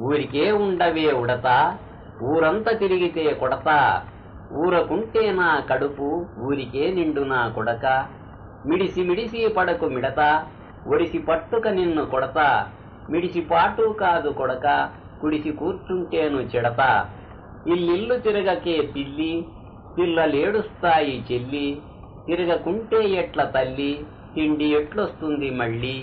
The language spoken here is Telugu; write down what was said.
ఊరికే ఉండవే ఉడతా ఊరంతా తిరిగితే కొడతా. ఊరకుంటే నా కడుపు ఊరికే నిండు నా కొడక. మిడిసి మిడిసి పడకు మిడత ఒడిసి పట్టుక నిన్ను కొడతా. మిడిసి పాటు కాదు కొడక కుడిసి కూర్చుంటేను చెడత. ఇల్లిల్లు తిరగకే పిల్లి పిల్లలేడుస్తాయి చెల్లి. తిరగకుంటే ఎట్ల తల్లి తిండి ఎట్లొస్తుంది మళ్ళీ?